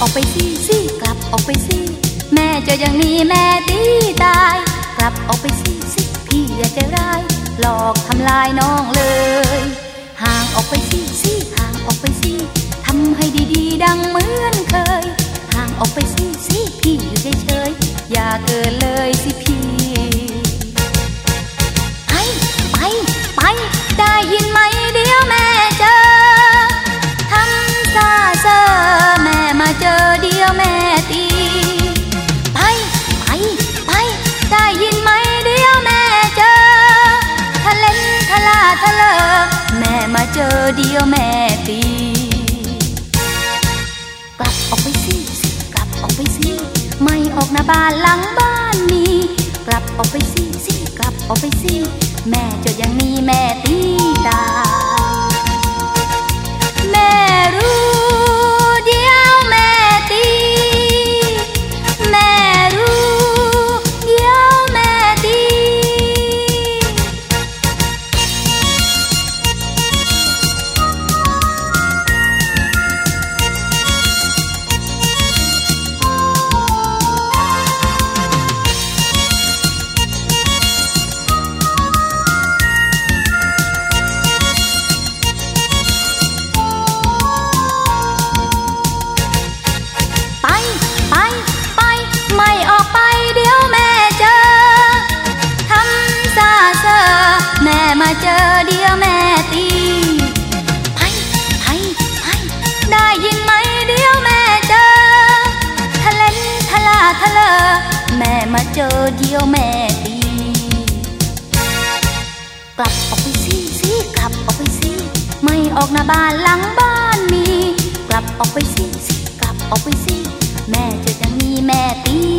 ออกไปสิสิกลับออกไปสิแม่จะยังมีแม่ตีตาย กลับออกไปสิสิพี่อย่าใจร้าย หลอกทำลายน้องเลย ห่างออกไปสิสิห่างออกไปสิทำให้ดีๆ ดังเหมือนเคย ห่างออกไปสิสิพี่อยู่เฉยๆอย่าเกินเลยสิพี่ เลอแม่มาเจอเดียวแม่ตีกลับออกไปสิกลับออกไปสิไม่ออกหน้าบ้านหลังบ้านมี กลับออกไปสิสิกลับออกไปสิแม่เจออย่างนี้แม่ มาเจอเดียวแม่ตีไปไปไปได้ยินไหมเดียวแม่เจอทะเลนทะลาทะเลแม่มาเจอเดียวแม่ตี กลับออกไปสิสิกลับออกไปสิไม่ออกหน้าบ้านหลังบ้านมี กลับออกไปสิสิกลับออกไปสิแม่จะจะมีแม่ตี